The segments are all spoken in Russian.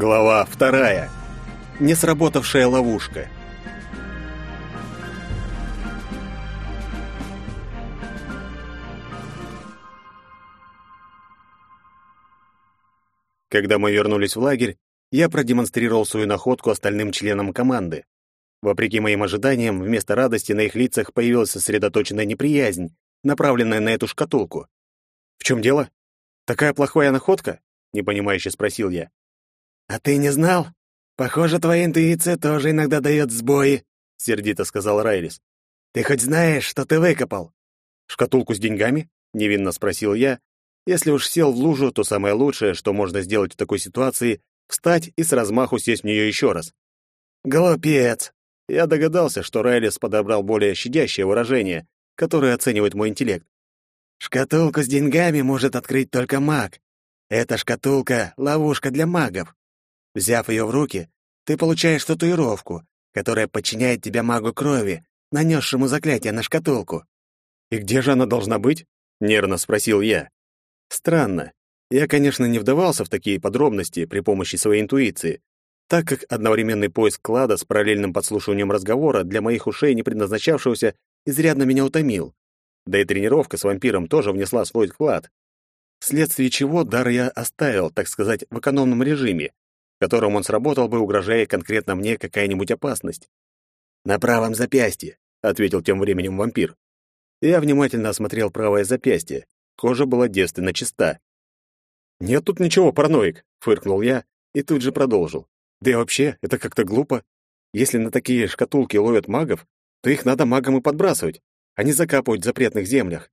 Глава вторая. Несработавшая ловушка. Когда мы вернулись в лагерь, я продемонстрировал свою находку остальным членам команды. Вопреки моим ожиданиям, вместо радости на их лицах появилась сосредоточенная неприязнь, направленная на эту шкатулку. «В чем дело? Такая плохая находка?» — непонимающе спросил я. «А ты не знал? Похоже, твоя интуиция тоже иногда дает сбои», — сердито сказал Райлис. «Ты хоть знаешь, что ты выкопал?» «Шкатулку с деньгами?» — невинно спросил я. «Если уж сел в лужу, то самое лучшее, что можно сделать в такой ситуации, встать и с размаху сесть в нее еще раз». «Глупец!» Я догадался, что Райлис подобрал более щадящее выражение, которое оценивает мой интеллект. «Шкатулку с деньгами может открыть только маг. Эта шкатулка — ловушка для магов. Взяв ее в руки, ты получаешь татуировку, которая подчиняет тебя магу крови, нанесшему заклятие на шкатулку. «И где же она должна быть?» — нервно спросил я. Странно. Я, конечно, не вдавался в такие подробности при помощи своей интуиции, так как одновременный поиск клада с параллельным подслушиванием разговора для моих ушей не предназначавшегося изрядно меня утомил. Да и тренировка с вампиром тоже внесла свой вклад. Вследствие чего дар я оставил, так сказать, в экономном режиме, котором он сработал бы, угрожая конкретно мне какая-нибудь опасность. «На правом запястье», — ответил тем временем вампир. Я внимательно осмотрел правое запястье. Кожа была девственно чиста. «Нет тут ничего, параноик», — фыркнул я и тут же продолжил. «Да и вообще, это как-то глупо. Если на такие шкатулки ловят магов, то их надо магам и подбрасывать, а не закапывать в запретных землях».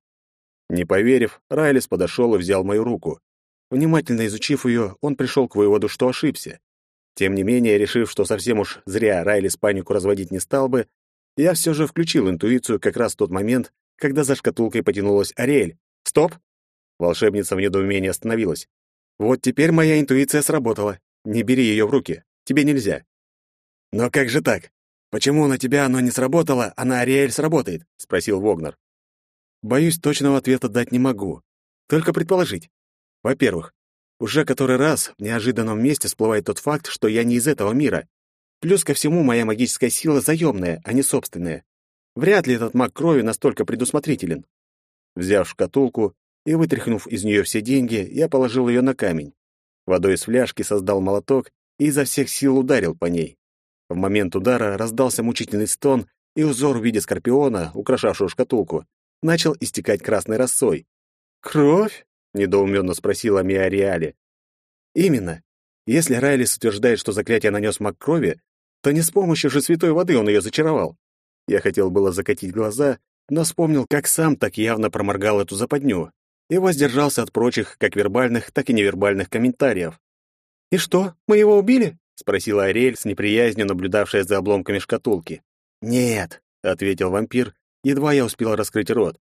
Не поверив, Райлис подошел и взял мою руку. Внимательно изучив ее, он пришел к выводу, что ошибся. Тем не менее, решив, что совсем уж зря Райлис панику разводить не стал бы, я все же включил интуицию как раз в тот момент, когда за шкатулкой потянулась Ариэль. «Стоп!» Волшебница в недоумении остановилась. «Вот теперь моя интуиция сработала. Не бери ее в руки. Тебе нельзя». «Но как же так? Почему на тебя оно не сработало, а на Ариэль сработает?» — спросил Вогнер. «Боюсь, точного ответа дать не могу. Только предположить. Во-первых, уже который раз в неожиданном месте всплывает тот факт, что я не из этого мира. Плюс ко всему, моя магическая сила заемная, а не собственная. Вряд ли этот маг крови настолько предусмотрителен. Взяв шкатулку и вытряхнув из нее все деньги, я положил ее на камень. Водой из фляжки создал молоток и изо всех сил ударил по ней. В момент удара раздался мучительный стон, и узор в виде скорпиона, украшавшего шкатулку, начал истекать красной росой. «Кровь?» Недоуменно спросила Миариале. Именно. Если Райлис утверждает, что заклятие нанес маг крови, то не с помощью же святой воды он ее зачаровал. Я хотел было закатить глаза, но вспомнил, как сам так явно проморгал эту западню, и воздержался от прочих как вербальных, так и невербальных комментариев. «И что, мы его убили?» — спросила Ариэль, с неприязнью наблюдавшая за обломками шкатулки. «Нет», — ответил вампир, едва я успел раскрыть рот.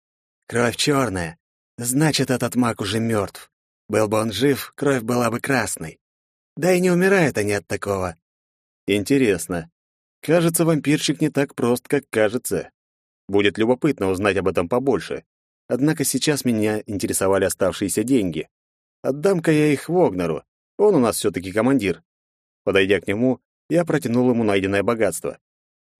«Кровь черная, Значит, этот маг уже мертв. Был бы он жив, кровь была бы красной. Да и не умирают они от такого. Интересно. Кажется, вампирчик не так прост, как кажется. Будет любопытно узнать об этом побольше. Однако сейчас меня интересовали оставшиеся деньги. Отдам-ка я их Вогнеру. Он у нас все-таки командир. Подойдя к нему, я протянул ему найденное богатство.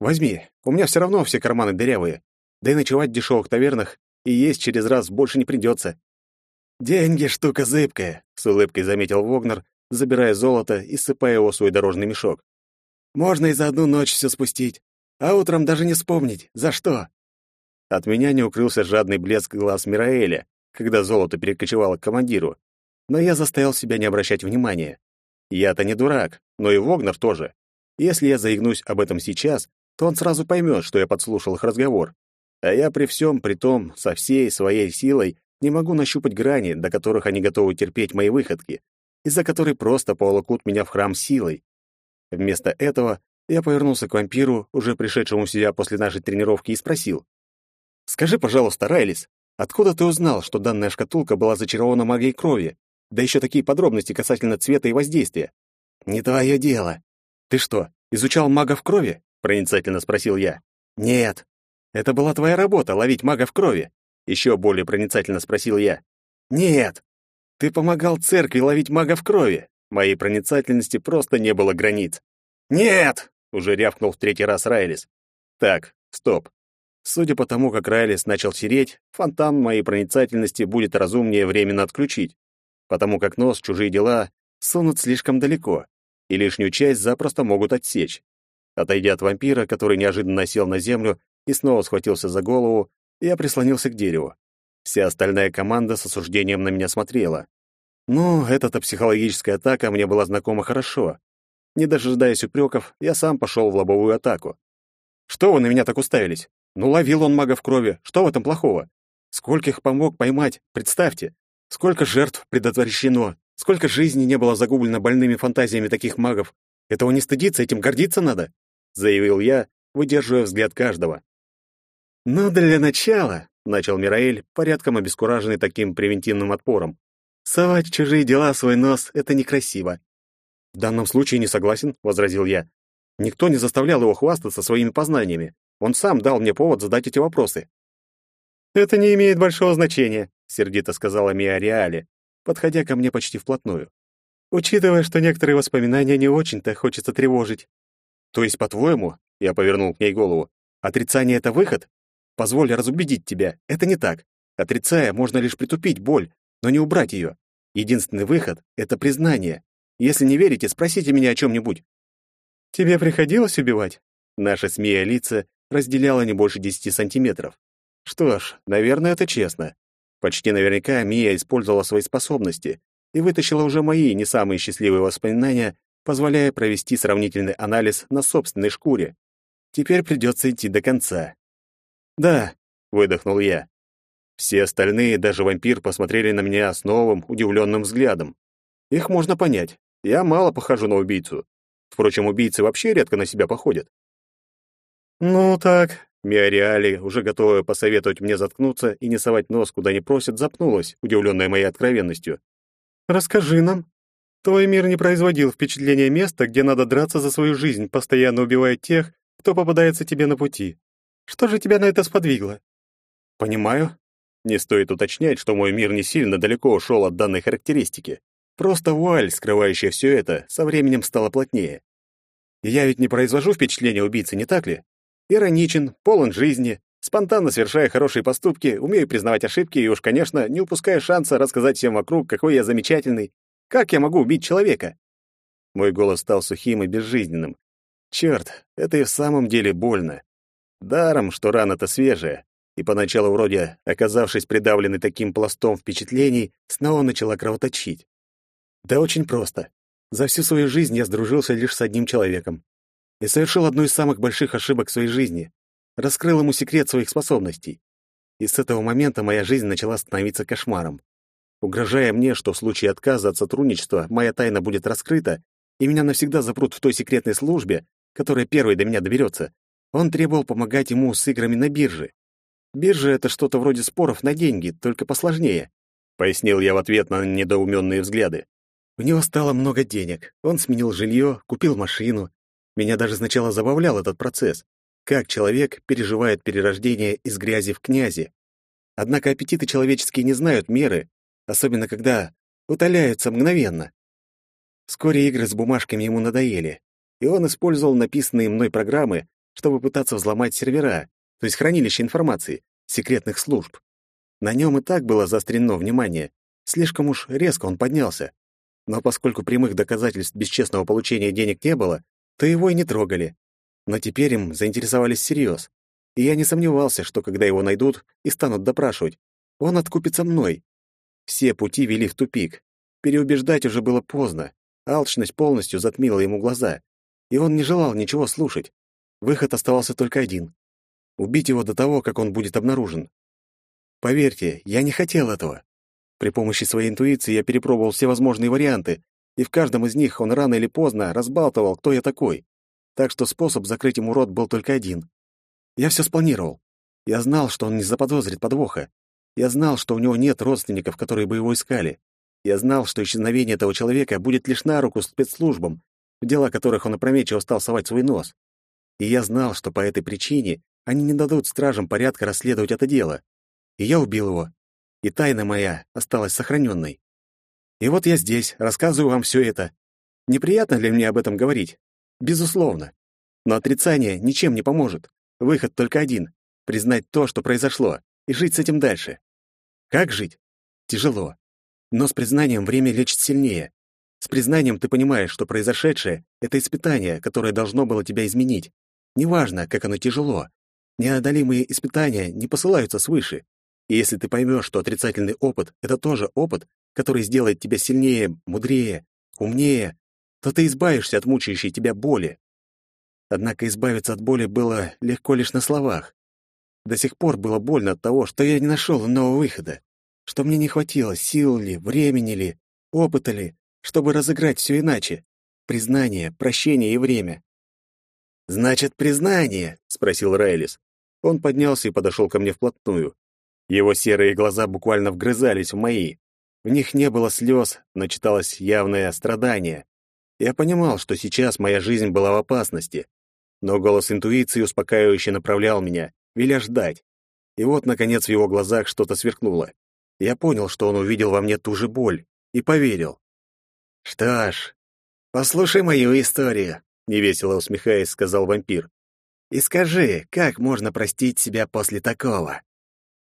«Возьми, у меня все равно все карманы дырявые. Да и ночевать в дешевых тавернах и есть через раз больше не придется. «Деньги — штука зыбкая», — с улыбкой заметил Вогнер, забирая золото и сыпая его в свой дорожный мешок. «Можно и за одну ночь все спустить, а утром даже не вспомнить, за что». От меня не укрылся жадный блеск глаз Мираэля, когда золото перекочевало к командиру, но я заставил себя не обращать внимания. Я-то не дурак, но и Вогнер тоже. Если я заигнусь об этом сейчас, то он сразу поймет, что я подслушал их разговор. А я при всем, при том, со всей своей силой не могу нащупать грани, до которых они готовы терпеть мои выходки, из-за которой просто поволокут меня в храм силой. Вместо этого я повернулся к вампиру, уже пришедшему в себя после нашей тренировки, и спросил. «Скажи, пожалуйста, Райлис, откуда ты узнал, что данная шкатулка была зачарована магией крови? Да еще такие подробности касательно цвета и воздействия». «Не твое дело». «Ты что, изучал магов крови?» — проницательно спросил я. «Нет», это была твоя работа — ловить мага в крови?» Еще более проницательно спросил я. «Нет». «Ты помогал церкви ловить мага в крови?» Моей проницательности просто не было границ. «Нет!» — уже рявкнул в третий раз Райлис. «Так, стоп. Судя по тому, как Райлис начал сереть, фонтан моей проницательности будет разумнее временно отключить, потому как нос чужие дела сунут слишком далеко, и лишнюю часть запросто могут отсечь. Отойдя от вампира, который неожиданно сел на землю и снова схватился за голову, я прислонился к дереву. Вся остальная команда с осуждением на меня смотрела. Ну, эта-то психологическая атака мне была знакома хорошо. Не дожидаясь упреков, я сам пошел в лобовую атаку. «Что вы на меня так уставились? Ну, ловил он мага в крови. Что в этом плохого? Сколько их помог поймать, представьте. Сколько жертв предотвращено. Сколько жизней не было загублено больными фантазиями таких магов. Этого не стыдиться, этим гордиться надо», — заявил я, выдерживая взгляд каждого. «Ну, для начала», — начал Мираэль, порядком обескураженный таким превентивным отпором. «Совать в чужие дела свой нос — это некрасиво». «В данном случае не согласен», — возразил я. «Никто не заставлял его хвастаться своими познаниями. Он сам дал мне повод задать эти вопросы». «Это не имеет большого значения», — сердито сказала Мия Реале, подходя ко мне почти вплотную. «Учитывая, что некоторые воспоминания не очень-то хочется тревожить». «То есть, по-твоему, — я повернул к ней голову, — отрицание — это выход? Позволь разубедить тебя, это не так. Отрицая, можно лишь притупить боль, но не убрать ее. Единственный выход — это признание. Если не верите, спросите меня о чем-нибудь». «Тебе приходилось убивать?» Наша смея лица разделяла не больше десяти сантиметров. Что ж, наверное, это честно. Почти наверняка Мия использовала свои способности и вытащила уже мои не самые счастливые воспоминания, позволяя провести сравнительный анализ на собственной шкуре. Теперь придется идти до конца. «Да», — выдохнул я. Все остальные, даже вампир, посмотрели на меня с новым, удивленным взглядом. Их можно понять. Я мало похожу на убийцу. Впрочем, убийцы вообще редко на себя походят. «Ну так», — Миариали, уже готовая посоветовать мне заткнуться и не совать нос, куда не просят, запнулась, удивленная моей откровенностью. «Расскажи нам. Твой мир не производил впечатления места, где надо драться за свою жизнь, постоянно убивая тех, кто попадается тебе на пути. Что же тебя на это сподвигло?» «Понимаю. Не стоит уточнять, что мой мир не сильно далеко ушел от данной характеристики. Просто вуаль, скрывающая все это, со временем стала плотнее. я ведь не произвожу впечатления убийцы, не так ли? Ироничен, полон жизни, спонтанно совершая хорошие поступки, умею признавать ошибки и уж, конечно, не упуская шанса рассказать всем вокруг, какой я замечательный. Как я могу убить человека? Мой голос стал сухим и безжизненным. Черт, это и в самом деле больно. Даром, что рана-то свежая, и поначалу вроде, оказавшись придавленной таким пластом впечатлений, снова начала кровоточить. Да очень просто. За всю свою жизнь я сдружился лишь с одним человеком и совершил одну из самых больших ошибок в своей жизни. Раскрыл ему секрет своих способностей. И с этого момента моя жизнь начала становиться кошмаром. Угрожая мне, что в случае отказа от сотрудничества моя тайна будет раскрыта, и меня навсегда запрут в той секретной службе, которая первой до меня доберется, он требовал помогать ему с играми на бирже. Биржа — это что-то вроде споров на деньги, только посложнее, — пояснил я в ответ на недоуменные взгляды. У него стало много денег. Он сменил жилье, купил машину, меня даже сначала забавлял этот процесс, как человек переживает перерождение из грязи в князи. Однако аппетиты человеческие не знают меры, особенно когда утоляются мгновенно. Вскоре игры с бумажками ему надоели, и он использовал написанные мной программы, чтобы пытаться взломать сервера, то есть хранилище информации, секретных служб. На нем и так было заострено внимание, слишком уж резко он поднялся. Но поскольку прямых доказательств бесчестного получения денег не было, то его и не трогали. Но теперь им заинтересовались всерьез. И я не сомневался, что когда его найдут и станут допрашивать, он откупится мной. Все пути вели в тупик. Переубеждать уже было поздно. Алчность полностью затмила ему глаза, и он не желал ничего слушать. Выход оставался только один — убить его до того, как он будет обнаружен. Поверьте, я не хотел этого. При помощи своей интуиции я перепробовал все возможные варианты, и в каждом из них он рано или поздно разбалтывал, кто я такой. Так что способ закрыть ему рот был только один. Я все спланировал. Я знал, что он не заподозрит подвоха. Я знал, что у него нет родственников, которые бы его искали. Я знал, что исчезновение этого человека будет лишь на руку спецслужбам, в дела которых он опрометчиво стал совать свой нос. И я знал, что по этой причине они не дадут стражам порядка расследовать это дело. И я убил его. И тайна моя осталась сохраненной. И вот я здесь, рассказываю вам все это, Неприятно ли мне об этом говорить? Безусловно. Но отрицание ничем не поможет. Выход только один — признать то, что произошло, и жить с этим дальше. Как жить? Тяжело. Но с признанием время лечит сильнее. С признанием ты понимаешь, что произошедшее — это испытание, которое должно было тебя изменить. Неважно, как оно тяжело. Неодолимые испытания не посылаются свыше. И если ты поймешь, что отрицательный опыт — это тоже опыт, который сделает тебя сильнее, мудрее, умнее, то ты избавишься от мучающей тебя боли. Однако избавиться от боли было легко лишь на словах. До сих пор было больно от того, что я не нашел иного выхода, что мне не хватило сил ли, времени ли, опыта ли, чтобы разыграть все иначе. Признание, прощение и время. «Значит, признание?» — спросил Райлис. Он поднялся и подошел ко мне вплотную. Его серые глаза буквально вгрызались в мои. В них не было слез, но читалось явное страдание. Я понимал, что сейчас моя жизнь была в опасности, но голос интуиции успокаивающе направлял меня, веля ждать. И вот, наконец, в его глазах что-то сверкнуло. Я понял, что он увидел во мне ту же боль, и поверил. «Что ж, послушай мою историю», — невесело усмехаясь, сказал вампир. «И скажи, как можно простить себя после такого?»